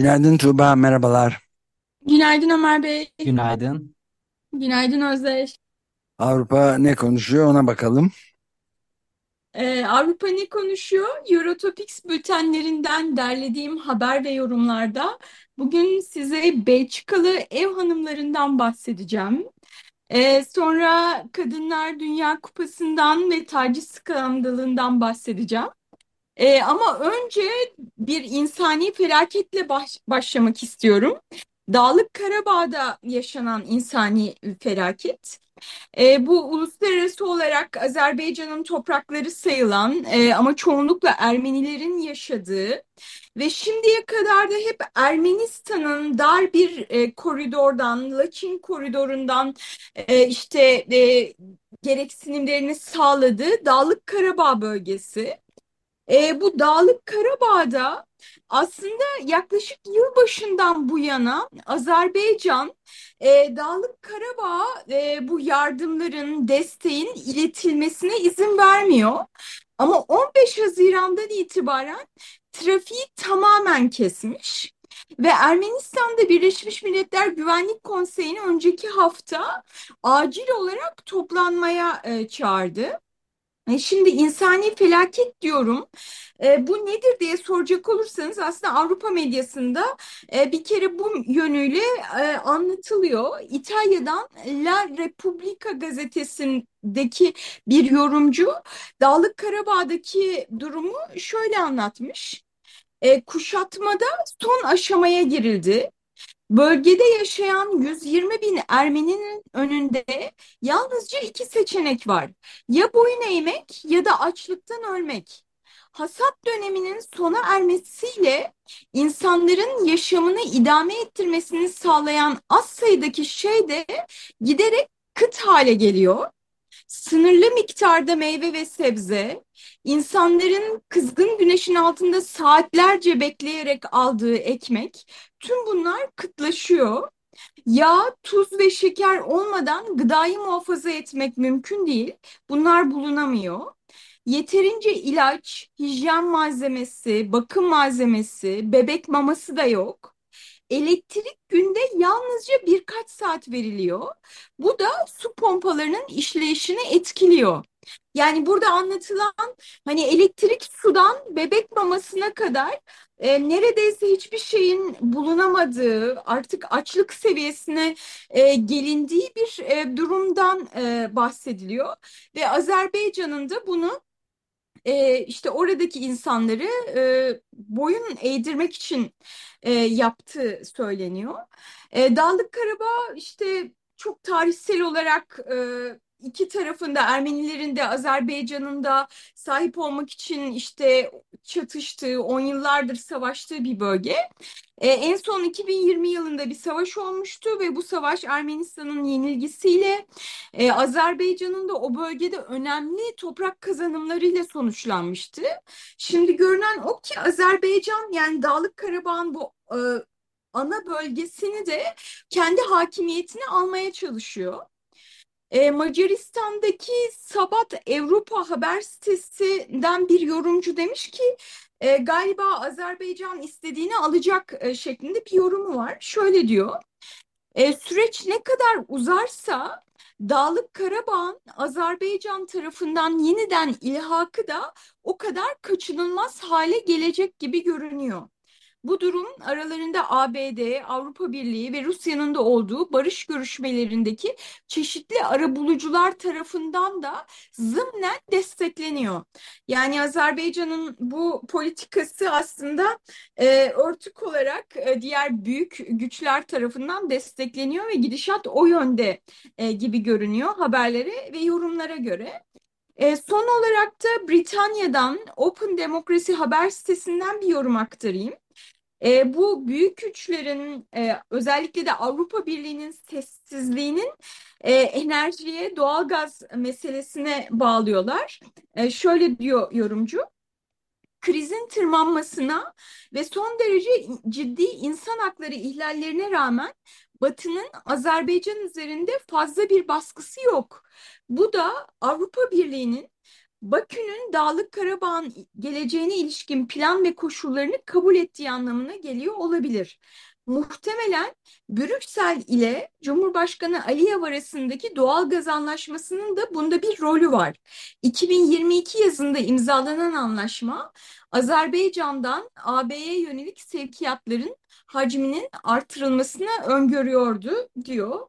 Günaydın Tuğba, merhabalar. Günaydın Ömer Bey. Günaydın. Günaydın Özdeş. Avrupa ne konuşuyor ona bakalım. Ee, Avrupa ne konuşuyor? Eurotopics bültenlerinden derlediğim haber ve yorumlarda bugün size Belçikalı ev hanımlarından bahsedeceğim. Ee, sonra Kadınlar Dünya Kupası'ndan ve taciz skandalından bahsedeceğim. Ee, ama önce bir insani felaketle baş- başlamak istiyorum. Dağlık Karabağ'da yaşanan insani felaket. E, bu uluslararası olarak Azerbaycan'ın toprakları sayılan e, ama çoğunlukla Ermenilerin yaşadığı ve şimdiye kadar da hep Ermenistan'ın dar bir e, koridordan, Laçin koridorundan e, işte e, gereksinimlerini sağladığı Dağlık Karabağ bölgesi. E, bu Dağlık Karabağ'da aslında yaklaşık yılbaşından bu yana Azerbaycan e, Dağlık Karabağ e, bu yardımların, desteğin iletilmesine izin vermiyor. Ama 15 Haziran'dan itibaren trafiği tamamen kesmiş. Ve Ermenistan'da Birleşmiş Milletler Güvenlik Konseyi'ni önceki hafta acil olarak toplanmaya e, çağırdı. E, Şimdi insani felaket diyorum. E, bu nedir diye soracak olursanız aslında Avrupa medyasında e, bir kere bu yönüyle e, anlatılıyor. İtalya'dan La Repubblica gazetesindeki bir yorumcu Dağlık Karabağ'daki durumu şöyle anlatmış. E, kuşatmada son aşamaya girildi. Bölgede yaşayan 120 bin Ermeninin önünde yalnızca iki seçenek var. Ya boyun eğmek ya da açlıktan ölmek. Hasat döneminin sona ermesiyle insanların yaşamını idame ettirmesini sağlayan az sayıdaki şey de giderek kıt hale geliyor. Sınırlı miktarda meyve ve sebze, insanların kızgın güneşin altında saatlerce bekleyerek aldığı ekmek, tüm bunlar kıtlaşıyor. Yağ, tuz ve şeker olmadan gıdayı muhafaza etmek mümkün değil. Bunlar bulunamıyor. Yeterince ilaç, hijyen malzemesi, bakım malzemesi, bebek maması da yok. Elektrik günde yalnızca birkaç saat veriliyor. Bu da su pompalarının işleyişini etkiliyor. Yani burada anlatılan hani elektrik sudan bebek mamasına kadar e, neredeyse hiçbir şeyin bulunamadığı artık açlık seviyesine e, gelindiği bir e, durumdan e, bahsediliyor. Ve Azerbaycan'ın da bunu e, işte oradaki insanları e, boyun eğdirmek için e, yaptığı söyleniyor. E, Dağlık Karabağ işte çok tarihsel olarak e, iki tarafında Ermenilerin de Azerbaycan'ın da sahip olmak için işte çatıştığı, on yıllardır savaştığı bir bölge. E, en son 2020 yılında bir savaş olmuştu ve bu savaş Ermenistan'ın yenilgisiyle e, Azerbaycan'ın da o bölgede önemli toprak kazanımlarıyla sonuçlanmıştı. Şimdi görünen o ki Azerbaycan yani Dağlık Karabağ'ın bu e, ana bölgesini de kendi hakimiyetine almaya çalışıyor. E, Macaristan'daki Sabat Avrupa haber sitesinden bir yorumcu demiş ki e, galiba Azerbaycan istediğini alacak e, şeklinde bir yorumu var. Şöyle diyor. E, süreç ne kadar uzarsa Dağlık Karabağ'ın Azerbaycan tarafından yeniden ilhakı da o kadar kaçınılmaz hale gelecek gibi görünüyor. Bu durum aralarında ABD, Avrupa Birliği ve Rusya'nın da olduğu barış görüşmelerindeki çeşitli arabulucular tarafından da zımnen destekleniyor. Yani Azerbaycan'ın bu politikası aslında e, örtük olarak e, diğer büyük güçler tarafından destekleniyor ve gidişat o yönde e, gibi görünüyor haberlere ve yorumlara göre. E, son olarak da Britanya'dan Open Demokrasi haber sitesinden bir yorum aktarayım. E, bu büyük güçlerin e, özellikle de Avrupa Birliği'nin sessizliğinin e, enerjiye, doğalgaz meselesine bağlıyorlar. E, şöyle diyor yorumcu krizin tırmanmasına ve son derece ciddi insan hakları ihlallerine rağmen Batı'nın Azerbaycan üzerinde fazla bir baskısı yok. Bu da Avrupa Birliği'nin Bakü'nün Dağlık Karabağ'ın geleceğine ilişkin plan ve koşullarını kabul ettiği anlamına geliyor olabilir. Muhtemelen Brüksel ile Cumhurbaşkanı Aliyev arasındaki doğal gaz anlaşmasının da bunda bir rolü var. 2022 yazında imzalanan anlaşma Azerbaycan'dan AB'ye yönelik sevkiyatların hacminin artırılmasını öngörüyordu diyor.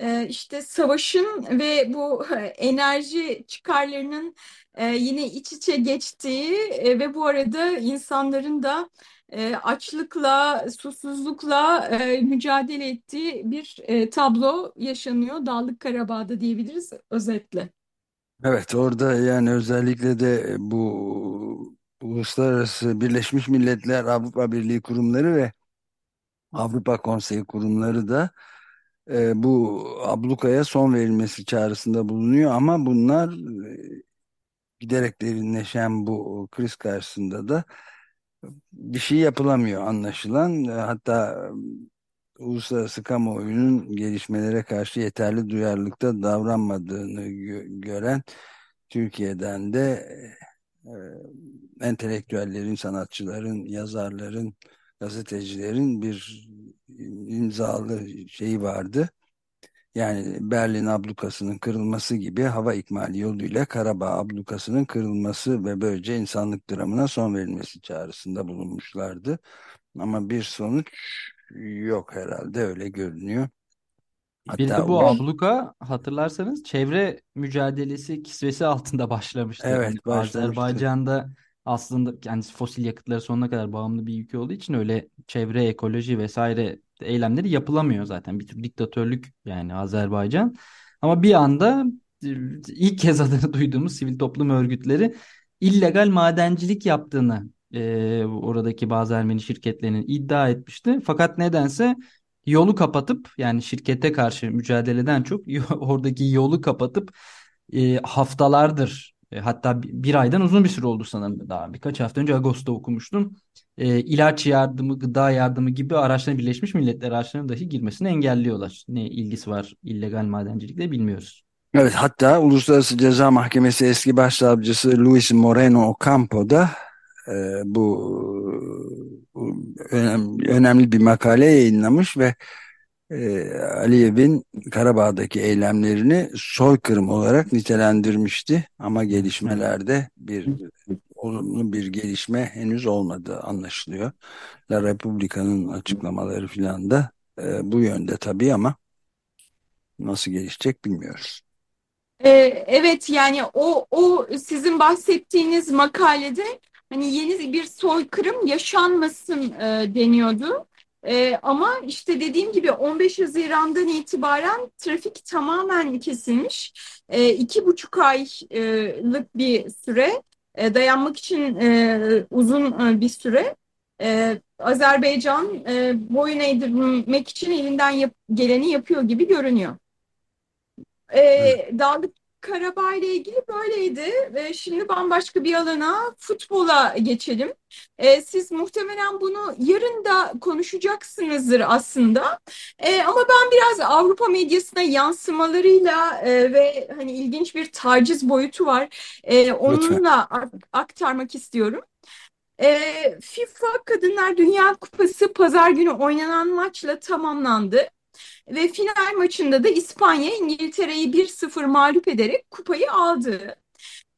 Ee, işte savaşın ve bu enerji çıkarlarının e, yine iç içe geçtiği e, ve bu arada insanların da e, açlıkla, susuzlukla mücadele ettiği bir tablo yaşanıyor Dağlık Karabağ'da diyebiliriz özetle. Evet orada yani özellikle de bu uluslararası Birleşmiş Milletler Avrupa Birliği kurumları ve Avrupa Konseyi kurumları da e, bu ablukaya son verilmesi çağrısında bulunuyor ama bunlar e, giderek derinleşen bu kriz karşısında da bir şey yapılamıyor anlaşılan. E, hatta uluslararası kamuoyunun gelişmelere karşı yeterli duyarlılıkta davranmadığını gö gören Türkiye'den de e, entelektüellerin, sanatçıların, yazarların, gazetecilerin bir imzalı şeyi vardı. Yani Berlin ablukasının kırılması gibi hava ikmali yoluyla Karabağ ablukasının kırılması ve böylece insanlık dramına son verilmesi çağrısında bulunmuşlardı. Ama bir sonuç yok herhalde öyle görünüyor. Bir de bu abluka hatırlarsanız çevre mücadelesi kisvesi altında başlamıştı. Evet, Yani başlamıştı. Azerbaycan'da aslında yani fosil yakıtlara sonuna kadar bağımlı bir ülke olduğu için öyle çevre, ekoloji vesaire eylemleri yapılamıyor zaten. Bir tür diktatörlük yani Azerbaycan. Ama bir anda e, ilk kez adını duyduğumuz sivil toplum örgütleri illegal madencilik yaptığını e, oradaki bazı Ermeni şirketlerinin iddia etmişti. Fakat nedense yolu kapatıp yani şirkete karşı mücadeleden çok oradaki yolu kapatıp e, haftalardır e, hatta bir aydan uzun bir süre oldu sanırım daha birkaç hafta önce Ağustos'ta okumuştum. E, ilaç yardımı, gıda yardımı gibi araçların Birleşmiş Milletler araçlarının dahi girmesini engelliyorlar. Ne ilgisi var illegal madencilikle bilmiyoruz. Evet hatta Uluslararası Ceza Mahkemesi eski başsavcısı Luis Moreno Ocampo da e, bu önemli, önemli bir makale yayınlamış ve e, Aliyev'in Karabağ'daki eylemlerini soykırım olarak nitelendirmişti. Ama gelişmelerde bir olumlu bir gelişme henüz olmadı anlaşılıyor. La Republica'nın açıklamaları filan da e, bu yönde tabii ama nasıl gelişecek bilmiyoruz. Ee, evet yani o o sizin bahsettiğiniz makalede hani yeni bir soykırım yaşanmasın e, deniyordu. E, ama işte dediğim gibi 15 Haziran'dan itibaren trafik tamamen kesilmiş. E, iki buçuk aylık bir süre e, dayanmak için e, uzun e, bir süre. E, Azerbaycan e, boyun eğdirmek için elinden yap geleni yapıyor gibi görünüyor. E, Dağlık Karabağ ile ilgili böyleydi ve şimdi bambaşka bir alana futbola geçelim. E, siz muhtemelen bunu yarın da konuşacaksınızdır aslında. E, ama ben biraz Avrupa medyasına yansımalarıyla e, ve hani ilginç bir taciz boyutu var. E, onunla aktarmak istiyorum. E, FIFA Kadınlar Dünya Kupası pazar günü oynanan maçla tamamlandı. Ve final maçında da İspanya İngiltere'yi 1-0 mağlup ederek kupayı aldı.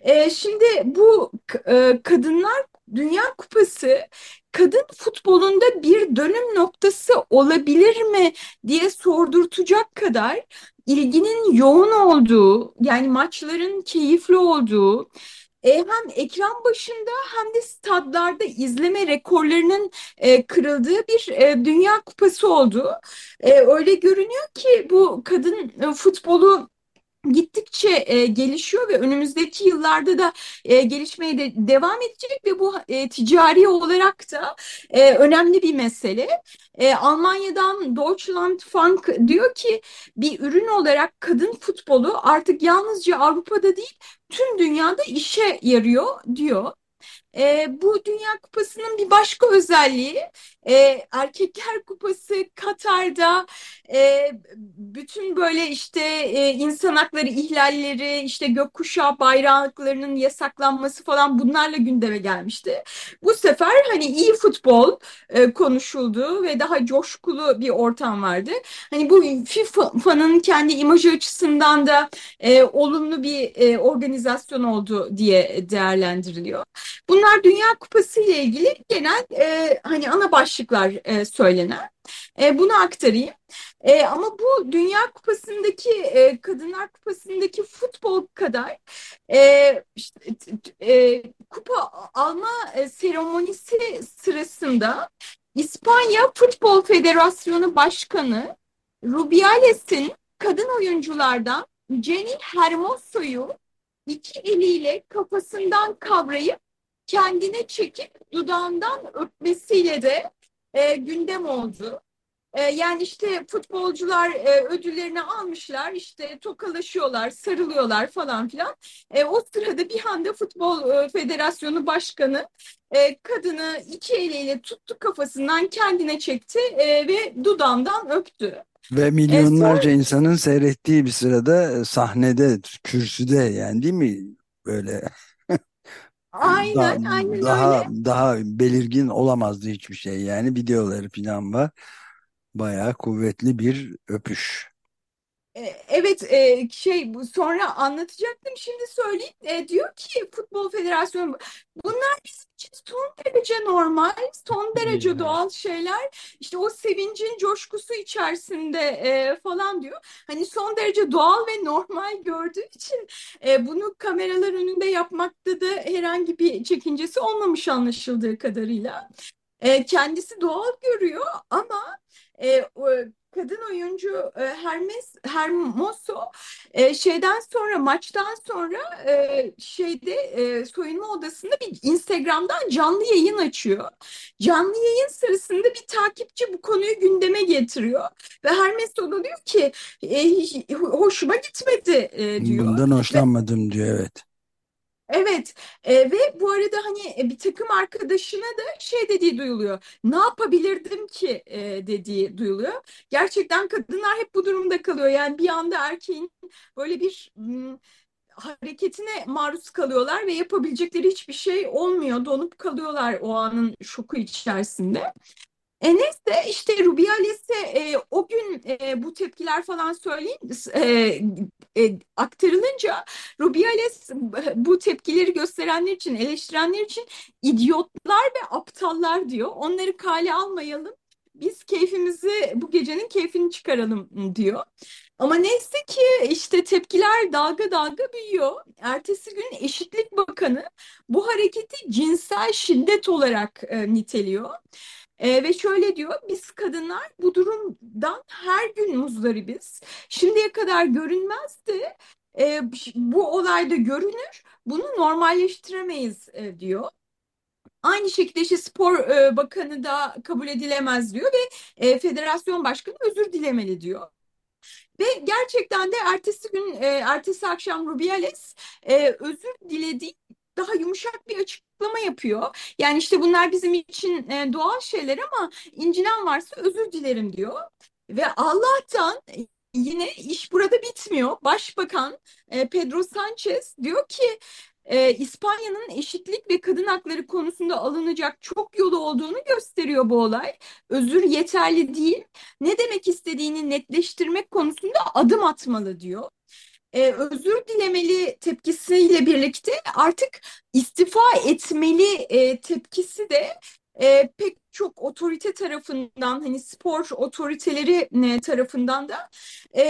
E, şimdi bu e, kadınlar Dünya Kupası kadın futbolunda bir dönüm noktası olabilir mi diye sordurtacak kadar ilginin yoğun olduğu yani maçların keyifli olduğu e, hem ekran başında hem de stadlarda izleme rekorlarının e, kırıldığı bir e, Dünya Kupası oldu. E, öyle görünüyor ki bu kadın e, futbolu gittikçe e, gelişiyor ve önümüzdeki yıllarda da e, gelişmeye de devam edecek ve bu e, ticari olarak da e, önemli bir mesele. E, Almanya'dan Deutschlandfunk diyor ki bir ürün olarak kadın futbolu artık yalnızca Avrupa'da değil tüm dünyada işe yarıyor diyor. E, bu Dünya Kupası'nın bir başka özelliği e, Erkekler Kupası Katar'da e, bütün böyle işte e, insan hakları ihlalleri, işte gökkuşağı bayraklarının yasaklanması falan bunlarla gündeme gelmişti. Bu sefer hani iyi futbol e, konuşuldu ve daha coşkulu bir ortam vardı. Hani bu FIFA'nın kendi imajı açısından da e, olumlu bir e, organizasyon oldu diye değerlendiriliyor. Bunlar Dünya Kupası ile ilgili genel e, hani ana başlıklar e, söylenen. E, bunu aktarayım. E, ama bu Dünya Kupası'ndaki e, Kadınlar Kupası'ndaki futbol kadar e, işte, e, kupa alma e, seremonisi sırasında İspanya Futbol Federasyonu Başkanı Rubiales'in kadın oyunculardan Jenny Hermoso'yu iki eliyle kafasından kavrayıp kendine çekip dudağından öpmesiyle de e, gündem oldu. E, yani işte futbolcular e, ödüllerini almışlar, işte tokalaşıyorlar, sarılıyorlar falan filan. E, o sırada bir anda Futbol e, Federasyonu Başkanı e, kadını iki eliyle tuttu kafasından kendine çekti e, ve dudağından öptü. Ve milyonlarca sonra... insanın seyrettiği bir sırada sahnede, kürsüde yani değil mi? Böyle Aynen, da, aynen daha öyle. daha belirgin olamazdı hiçbir şey yani videoları falan var. Bayağı kuvvetli bir öpüş. E, evet e, şey bu sonra anlatacaktım şimdi söyleyeyim. E, diyor ki Futbol Federasyonu bunlar bizim için son derece normal son derece doğal şeyler. İşte o sevincin coşkusu içerisinde e, falan diyor. Hani son derece doğal ve normal gördüğü için e, bunu kameralar önünde yapmakta da herhangi bir çekincesi olmamış anlaşıldığı kadarıyla. E, kendisi doğal görüyor ama e, kadın oyuncu e, Hermes Hermoso e, şeyden sonra maçtan sonra e, şeyde e, soyunma odasında bir Instagram'dan canlı yayın açıyor. Canlı yayın sırasında bir takipçi bu konuyu gündeme getiriyor ve Hermes da diyor ki hoşuma gitmedi diyor. Bundan hoşlanmadım diyor evet. Evet e, ve bu arada hani e, bir takım arkadaşına da şey dediği duyuluyor. Ne yapabilirdim ki e, dediği duyuluyor. Gerçekten kadınlar hep bu durumda kalıyor. Yani bir anda erkeğin böyle bir m, hareketine maruz kalıyorlar ve yapabilecekleri hiçbir şey olmuyor. Donup kalıyorlar o anın şoku içerisinde. E neyse işte Rubiales'e e, o gün e, bu tepkiler falan söyleyin e, e, aktarılınca Rubiales bu tepkileri gösterenler için eleştirenler için idiotlar ve aptallar diyor. Onları kale almayalım. Biz keyfimizi bu gecenin keyfini çıkaralım diyor. Ama neyse ki işte tepkiler dalga dalga büyüyor. Ertesi gün Eşitlik Bakanı bu hareketi cinsel şiddet olarak e, niteliyor. E, ve şöyle diyor, biz kadınlar bu durumdan her gün muzdaribiz. Şimdiye kadar görünmezdi, e, bu olayda görünür, bunu normalleştiremeyiz e, diyor. Aynı şekilde işte spor e, bakanı da kabul edilemez diyor ve e, federasyon başkanı özür dilemeli diyor. Ve gerçekten de ertesi gün, e, ertesi akşam Rubiales özür dilediği daha yumuşak bir açıklama yapıyor. Yani işte bunlar bizim için e, doğal şeyler ama incinen varsa özür dilerim diyor. Ve Allah'tan yine iş burada bitmiyor. Başbakan e, Pedro Sanchez diyor ki e, İspanya'nın eşitlik ve kadın hakları konusunda alınacak çok yolu olduğunu gösteriyor bu olay. Özür yeterli değil. Ne demek istediğini netleştirmek konusunda adım atmalı diyor e, özür dilemeli tepkisiyle birlikte artık istifa etmeli e, tepkisi de e, pek çok otorite tarafından hani spor otoriteleri e, tarafından da e,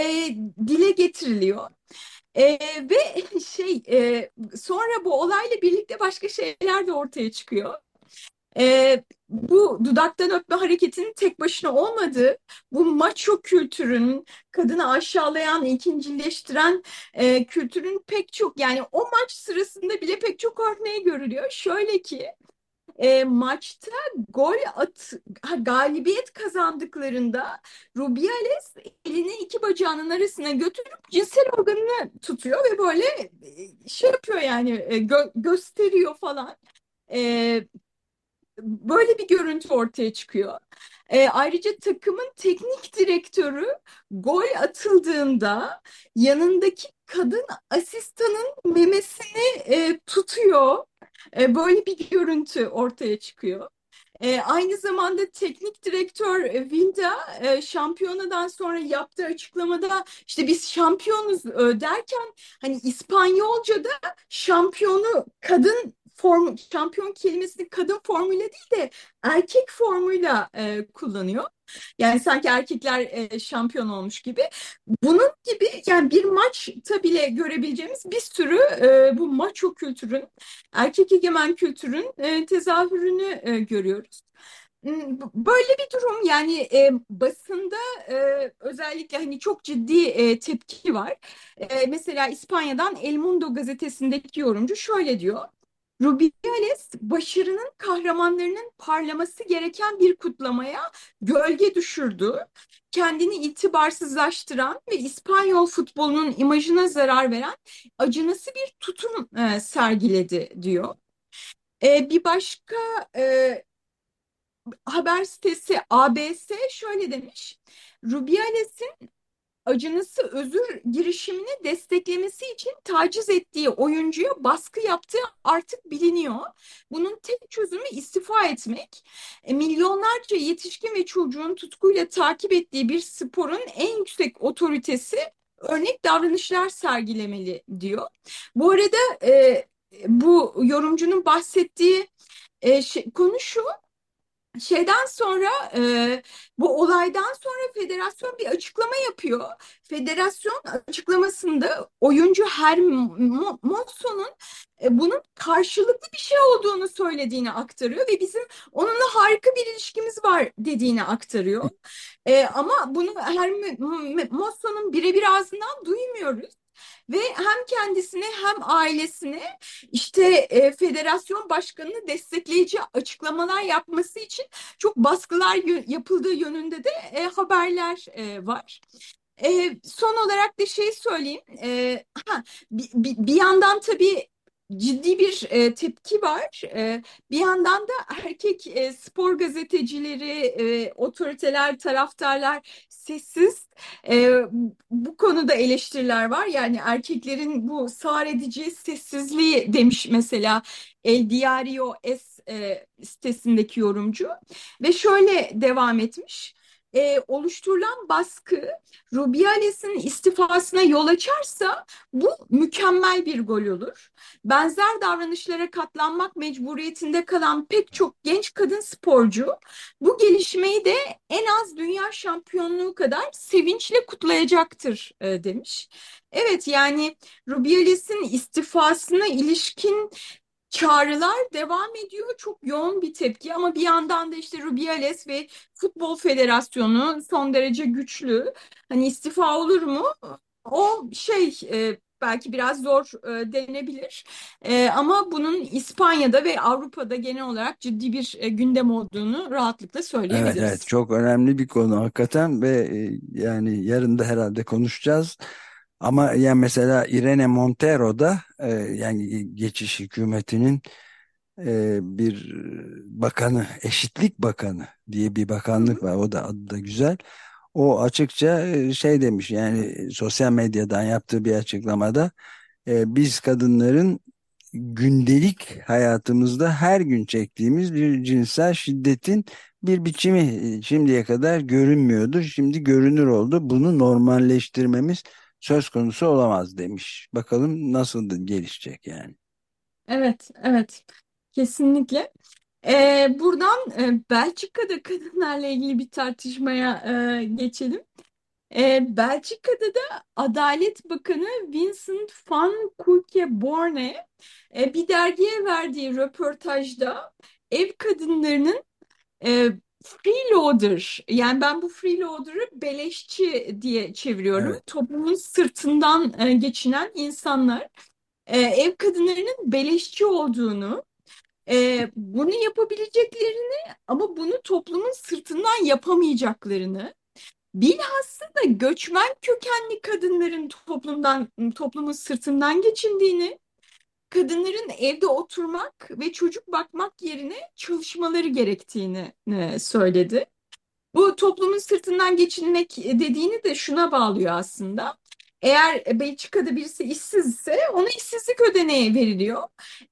dile getiriliyor. E, ve şey e, sonra bu olayla birlikte başka şeyler de ortaya çıkıyor. E, bu dudaktan öpme hareketinin tek başına olmadığı, bu maço kültürün, kadını aşağılayan, ikincileştiren e, kültürün pek çok yani o maç sırasında bile pek çok örneği görülüyor. Şöyle ki e, maçta gol at galibiyet kazandıklarında Rubiales elini iki bacağının arasına götürüp cinsel organını tutuyor ve böyle e, şey yapıyor yani e, gö gösteriyor falan. E, böyle bir görüntü ortaya çıkıyor. E, ayrıca takımın teknik direktörü gol atıldığında yanındaki kadın asistanın memesini e, tutuyor. E, böyle bir görüntü ortaya çıkıyor. E, aynı zamanda teknik direktör Vinda e, şampiyonadan sonra yaptığı açıklamada işte biz şampiyonuz e, derken hani İspanyolca'da şampiyonu kadın form, şampiyon kelimesini kadın formuyla değil de erkek formuyla e, kullanıyor. Yani sanki erkekler e, şampiyon olmuş gibi. Bunun gibi yani bir maçta bile görebileceğimiz bir sürü e, bu maço kültürün, erkek egemen kültürün e, tezahürünü e, görüyoruz. Böyle bir durum yani e, basında e, özellikle hani çok ciddi e, tepki var. E, mesela İspanya'dan El Mundo gazetesindeki yorumcu şöyle diyor. Rubiales başarının kahramanlarının parlaması gereken bir kutlamaya gölge düşürdü. Kendini itibarsızlaştıran ve İspanyol futbolunun imajına zarar veren acınası bir tutum e, sergiledi diyor. E, bir başka e, haber sitesi ABC şöyle demiş. Rubiales'in acınası özür girişimini desteklemesi için taciz ettiği oyuncuya baskı yaptığı artık biliniyor. Bunun tek çözümü istifa etmek. E, milyonlarca yetişkin ve çocuğun tutkuyla takip ettiği bir sporun en yüksek otoritesi örnek davranışlar sergilemeli diyor. Bu arada e, bu yorumcunun bahsettiği e, şey, konu şu şeyden sonra e, bu olaydan sonra federasyon bir açıklama yapıyor. Federasyon açıklamasında oyuncu Hermoson'un e, bunun karşılıklı bir şey olduğunu söylediğini aktarıyor ve bizim onunla harika bir ilişkimiz var dediğini aktarıyor. E, ama bunu Hermoson'un birebir ağzından duymuyoruz ve hem kendisine hem ailesine işte e, federasyon başkanını destekleyici açıklamalar yapması için çok baskılar yapıldığı yönünde de e, haberler e, var. E, son olarak da şey söyleyeyim. E, ha, bir, bir yandan tabii ciddi bir e, tepki var. E, bir yandan da erkek e, spor gazetecileri, e, otoriteler, taraftarlar sessiz. E, bu konuda eleştiriler var. Yani erkeklerin bu sağır edici sessizliği demiş mesela El Diario S e, sitesindeki yorumcu. Ve şöyle devam etmiş e, oluşturulan baskı Rubiales'in istifasına yol açarsa bu mükemmel bir gol olur. Benzer davranışlara katlanmak mecburiyetinde kalan pek çok genç kadın sporcu bu gelişmeyi de en az dünya şampiyonluğu kadar sevinçle kutlayacaktır e, demiş. Evet yani Rubiales'in istifasına ilişkin çağrılar devam ediyor. Çok yoğun bir tepki ama bir yandan da işte Rubiales ve Futbol Federasyonu son derece güçlü. Hani istifa olur mu? O şey e, belki biraz zor e, denebilir. E, ama bunun İspanya'da ve Avrupa'da genel olarak ciddi bir e, gündem olduğunu rahatlıkla söyleyebiliriz. Evet, evet çok önemli bir konu hakikaten ve e, yani yarın da herhalde konuşacağız. Ama yani mesela Irene Montero da e, yani geçiş hükümetinin e, bir bakanı, eşitlik bakanı diye bir bakanlık var. O da adı da güzel. O açıkça e, şey demiş yani sosyal medyadan yaptığı bir açıklamada e, biz kadınların gündelik hayatımızda her gün çektiğimiz bir cinsel şiddetin bir biçimi e, şimdiye kadar görünmüyordu. Şimdi görünür oldu. Bunu normalleştirmemiz söz konusu olamaz demiş. Bakalım nasıl gelişecek yani. Evet, evet. Kesinlikle. Ee, buradan e, Belçika'da kadınlarla ilgili bir tartışmaya e, geçelim. E, Belçika'da da Adalet Bakanı Vincent van Quickenborne e, bir dergiye verdiği röportajda ev kadınlarının E, freeloader yani ben bu freeloader'ı beleşçi diye çeviriyorum. Evet. Toplumun sırtından e, geçinen insanlar e, ev kadınlarının beleşçi olduğunu e, bunu yapabileceklerini ama bunu toplumun sırtından yapamayacaklarını bilhassa da göçmen kökenli kadınların toplumdan toplumun sırtından geçindiğini kadınların evde oturmak ve çocuk bakmak yerine çalışmaları gerektiğini e, söyledi. Bu toplumun sırtından geçinmek dediğini de şuna bağlıyor aslında. Eğer Belçika'da birisi işsizse ona işsizlik ödeneği veriliyor.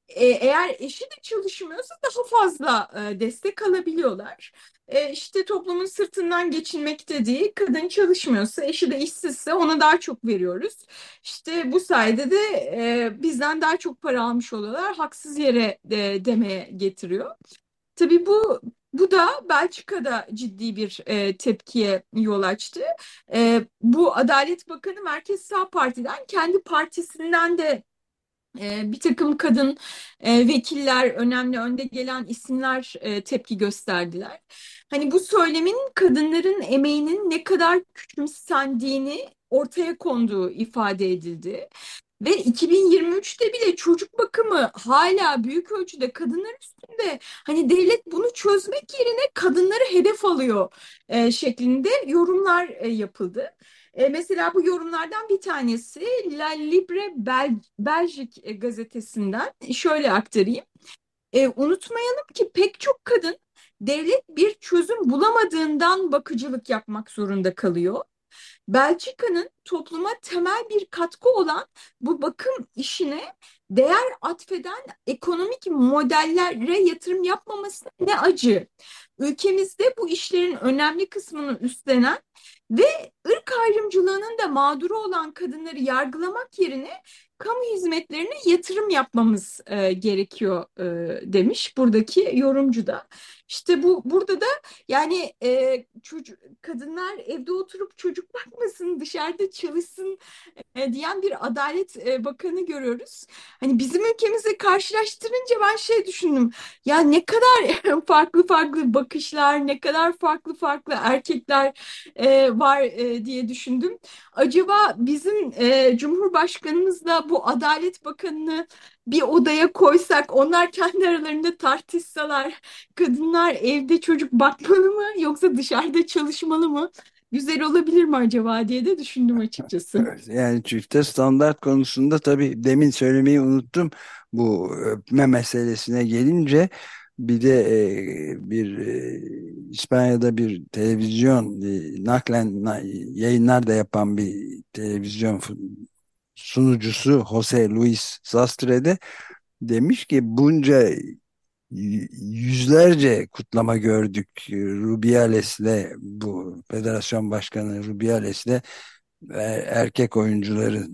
E, eğer eşi de çalışmıyorsa daha fazla e, destek alabiliyorlar. E, işte toplumun sırtından geçinmek dediği kadın çalışmıyorsa, eşi de işsizse ona daha çok veriyoruz. İşte bu sayede de e, bizden daha çok para almış oluyorlar. Haksız yere e, demeye getiriyor. Tabii bu bu da Belçika'da ciddi bir e, tepkiye yol açtı. E, bu Adalet Bakanı Merkez Sağ Parti'den kendi partisinden de bir takım kadın vekiller, önemli önde gelen isimler tepki gösterdiler. Hani bu söylemin kadınların emeğinin ne kadar küçümsendiğini ortaya konduğu ifade edildi. Ve 2023'te bile çocuk bakımı hala büyük ölçüde kadınlar üstünde. Hani devlet bunu çözmek yerine kadınları hedef alıyor şeklinde yorumlar yapıldı. E, mesela bu yorumlardan bir tanesi La Libre Bel Belgique gazetesinden şöyle aktarayım. E, unutmayalım ki pek çok kadın devlet bir çözüm bulamadığından bakıcılık yapmak zorunda kalıyor. Belçika'nın topluma temel bir katkı olan bu bakım işine değer atfeden ekonomik modellere yatırım yapmaması ne acı. Ülkemizde bu işlerin önemli kısmını üstlenen ve ırk ayrımcılığının da mağduru olan kadınları yargılamak yerine kamu hizmetlerine yatırım yapmamız e, gerekiyor e, demiş buradaki yorumcu da. İşte bu burada da yani e, çocuk kadınlar evde oturup çocuk bakmasın dışarıda çalışsın e, diyen bir Adalet e, Bakanı görüyoruz. Hani bizim ülkemizle karşılaştırınca ben şey düşündüm. Ya ne kadar farklı farklı bakışlar, ne kadar farklı farklı erkekler e, var e, diye düşündüm. Acaba bizim e, Cumhurbaşkanımızla bu Adalet Bakanı'nı bir odaya koysak, onlar kendi aralarında tartışsalar, kadınlar evde çocuk bakmalı mı yoksa dışarıda çalışmalı mı? Güzel olabilir mi acaba diye de düşündüm açıkçası. Yani çifte standart konusunda tabii demin söylemeyi unuttum. Bu öpme meselesine gelince bir de e, bir e, İspanya'da bir televizyon e, naklen na, yayınlar da yapan bir televizyon sunucusu Jose Luis Sastre demiş ki bunca yüzlerce kutlama gördük. Rubiales'le bu federasyon başkanı Rubiales'le erkek oyuncuları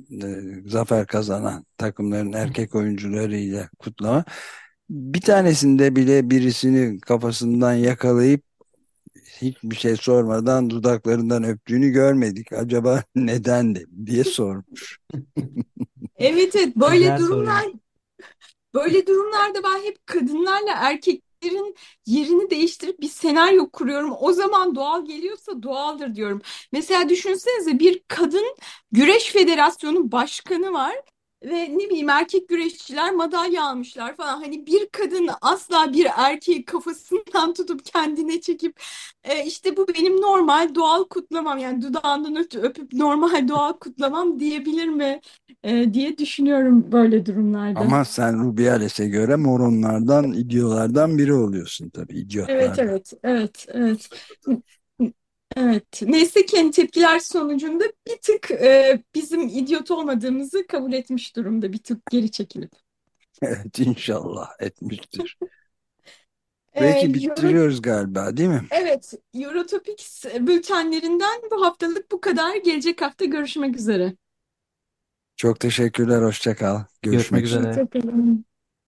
zafer kazanan takımların erkek oyuncularıyla kutlama. Bir tanesinde bile birisini kafasından yakalayıp hiçbir şey sormadan dudaklarından öptüğünü görmedik. Acaba neden de diye sormuş. Evet evet böyle durumlar böyle durumlarda ben hep kadınlarla erkeklerin yerini değiştirip bir senaryo kuruyorum. O zaman doğal geliyorsa doğaldır diyorum. Mesela düşünsenize bir kadın güreş federasyonu başkanı var ve ne bileyim erkek güreşçiler madalya almışlar falan. Hani bir kadın asla bir erkeği kafasından tutup kendine çekip e, işte bu benim normal doğal kutlamam yani dudağından öpüp, öpüp normal doğal kutlamam diyebilir mi e, diye düşünüyorum böyle durumlarda. Ama sen Rubiales'e göre moronlardan, idiolardan biri oluyorsun tabii, idiotlardan. evet evet evet. Evet, neyse ki hani tepkiler sonucunda bir tık e, bizim idiot olmadığımızı kabul etmiş durumda, bir tık geri çekilip. Evet inşallah etmiştir. E, Peki Euro, bitiriyoruz galiba değil mi? evet, Eurotopics bültenlerinden bu haftalık bu kadar. Gelecek hafta görüşmek üzere. Çok teşekkürler, hoşça kal. Görüşmek Görüşmek üzere. üzere.